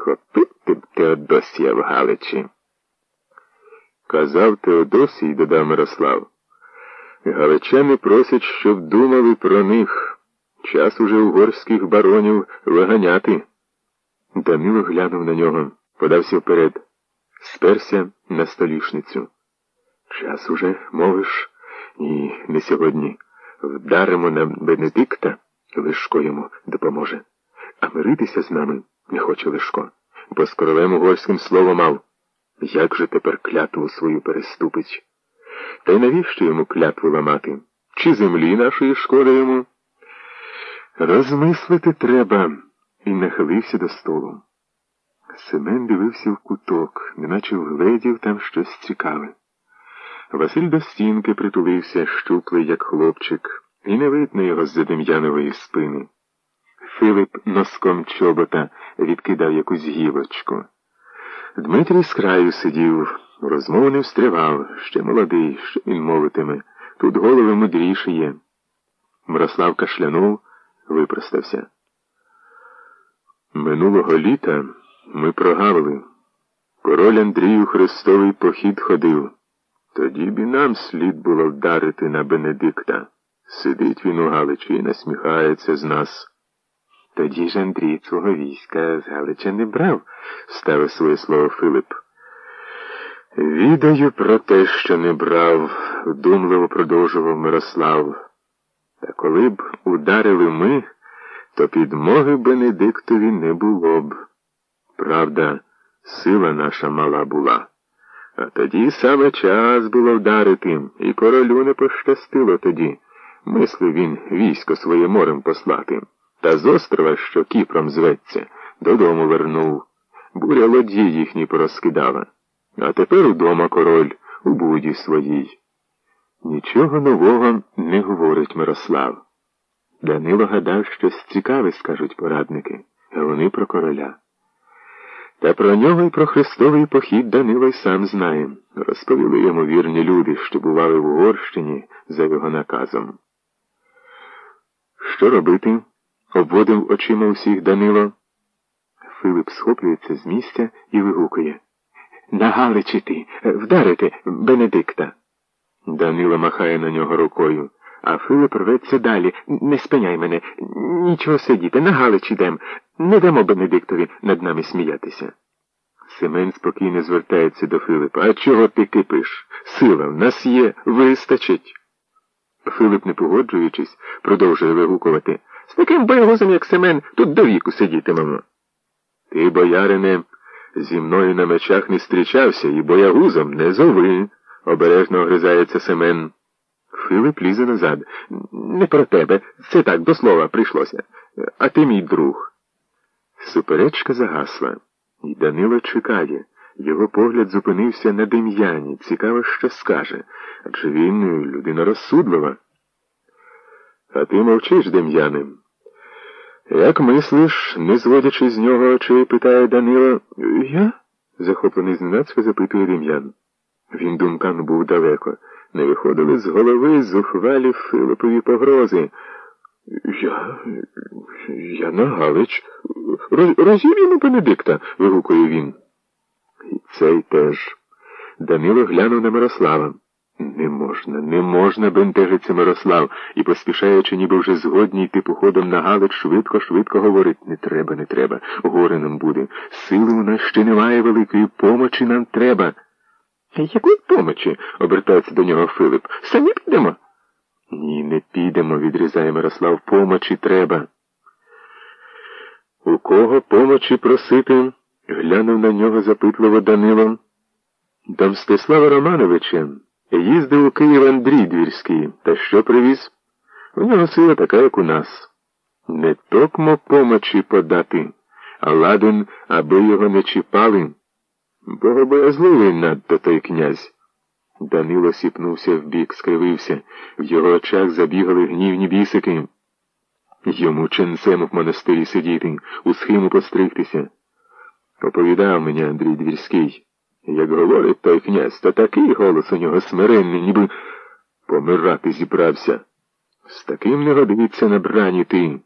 Схопити б Теодосія в Галичі. Казав Теодосій, додав Мирослав. Галичани просять, щоб думали про них. Час уже угорських баронів виганяти. Данило глянув на нього, подався вперед, сперся на столішницю. Час уже, мовиш, ні, не сьогодні. Вдаримо на Бенедикта, Лишко йому допоможе. А миритися з нами не хоче Лишко, бо з королем угорським слово мав. Як же тепер клятву свою переступить? Та й навіщо йому клятву ламати? Чи землі нашої шкода йому? Розмислити треба, і нахилився до столу. Семен дивився в куток, неначе вгледів там щось цікаве. Василь до стінки притулився, щуплий, як хлопчик, і не видно його з-за дем'янової спини. Филип носком чобота відкидав якусь гілочку. Дмитрій з краю сидів, розмову не встривав, ще молодий, що він мовитиме. Тут голови мудріші є. Мирослав кашлянув, випростався. Минулого літа ми прогавили. Король Андрію Христовий похід ходив. Тоді б і нам слід було вдарити на Бенедикта. Сидить він у Галичі і насміхається з нас. Тоді ж Андрій свого війська з Галича не брав, ставив своє слово Филип. Відаю про те, що не брав, вдумливо продовжував Мирослав. Та коли б ударили ми, то підмоги Бенедиктові не було б. Правда, сила наша мала була. А тоді саме час було вдарити, і королю не пощастило тоді. Мислив він військо своє морем послати. Та з острова, що Кіпром зветься, додому вернув. Буря лодії їхні порозкидала. А тепер удома король у буді своїй. Нічого нового не говорить Мирослав. Данило гадав, щось цікаве, скажуть порадники, а вони про короля. Та про нього і про Христовий похід Данило й сам знає. Розповіли йому вірні люди, що бували в Угорщині за його наказом. Що робити? Обводив очима усіх Данило. Филип схоплюється з місця і вигукує. На ти, вдарити Бенедикта. Данило махає на нього рукою, а Филип рветься далі. Не спиняй мене, нічого сидіти, на Галич ідем. Не дамо Бенедиктові над нами сміятися. Семен спокійно звертається до Филипа. А чого ти кипиш? Сила в нас є, вистачить. Филип, не погоджуючись, продовжує вигукувати. З таким боягузом, як Семен, тут до віку сидітимемо. Ти, боярине, зі мною на мечах не зустрічався і боягузом не зови, обережно огризається Семен. Филип лізе назад. Не про тебе. Це так до слова прийшлося. А ти мій друг. Суперечка загасла, і Данило чекає. Його погляд зупинився на Дем'яні. Цікаво, що скаже. Адже він людина розсудлива. А ти мовчиш, Дем'яне. Як мислиш, не зводячи з нього очей, питає Данило. Я? захоплений зненацька запитує Дем'ян. Він думками був далеко. Не виходили з голови зухвалі Филипові погрози. Я. я на Галич. Роз, розіб'ємо Бенедикта, вигукує він. І цей теж. Данило глянув на Мирослава. Не можна, не можна, бентежиться Мирослав, і, поспішаючи, ніби вже згодні йти походом на Галич, швидко, швидко говорить не треба, не треба. Горе нам буде. Сили у нас ще немає великої помочі нам треба. Якої помочі? обертається до нього Филип. Самі підемо? Ні, не підемо, відрізає Мирослав. Помочі треба. У кого помочі просити? глянув на нього запитливо Данило. До Мстислава Романовича їздив у Київ Андрій Двірський. Та що привіз? У нього сила така, як у нас. Не токмо помочі подати, а ладен, аби його не чіпали. Богобоязливий надто той князь. Данило сіпнувся вбік, скривився, в його очах забігали гнівні бісики. Йому ченцем в монастирі сидіти, у схиму постригтися. Оповідав мені Андрій Двірський. Як говорить той князь, то такий голос у нього смиренний, ніби помирати зібрався. З таким не годиться на брані ти.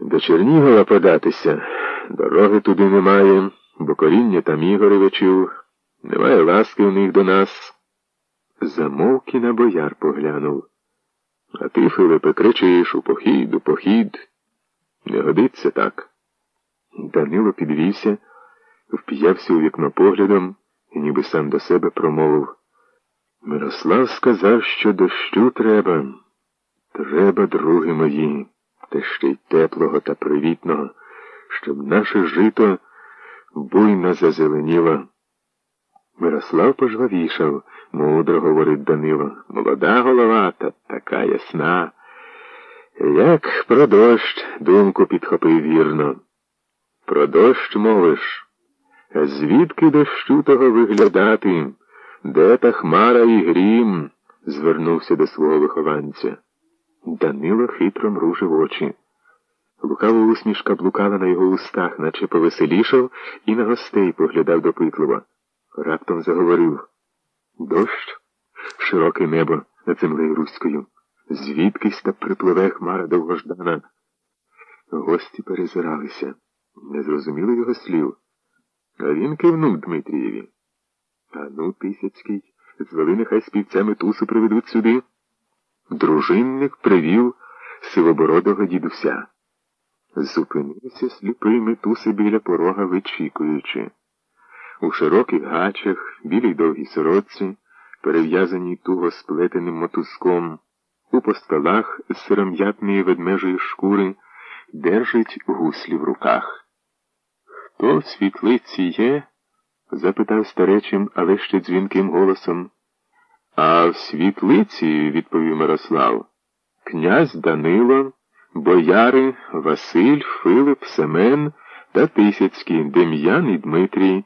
До Чернігова податися дороги туди немає, бо коріння там Ігоревичів, немає ласки у них до нас. Замовк і на бояр поглянув. А ти, Филипе, кричиш у похід, у похід. Не годиться так. Данило підвівся, вп'явся у вікно поглядом і ніби сам до себе промовив. Мирослав сказав, що дощу треба. Треба, други мої, та ще й теплого та привітного, щоб наше жито буйно зазеленіло. Мирослав пожвавішав, мудро говорить Данило. Молода голова та така ясна. Як про дощ думку підхопив вірно. Про дощ мовиш. Звідки дощу того виглядати? Де та хмара і грім? звернувся до свого вихованця. Данило хитро мружив очі. Лукава усмішка блукала на його устах, наче повеселішав, і на гостей поглядав допитливо. Раптом заговорив дощ, широке небо над землею руською, звідкись та припливе хмара довгождана. Гості перезиралися, не зрозуміли його слів. А він кивнув Дмитрієві. А ну, Тисяцький, звели нехай співцями тусу приведуть сюди. Дружинник привів сивобородого дідуся. Зупинився сліпий метуси біля порога, вичікуючи. У широких гачах, білій довгій сорочці, перев'язаній туго сплетеним мотузком, у постолах з сиром'ятної ведмежої шкури держить гуслі в руках. Хто в світлиці є? запитав старечим, але ще дзвінким голосом. А в світлиці, відповів Мирослав, князь Данило, бояри Василь, Филип, Семен та Тисяцький, Дем'ян і Дмитрій.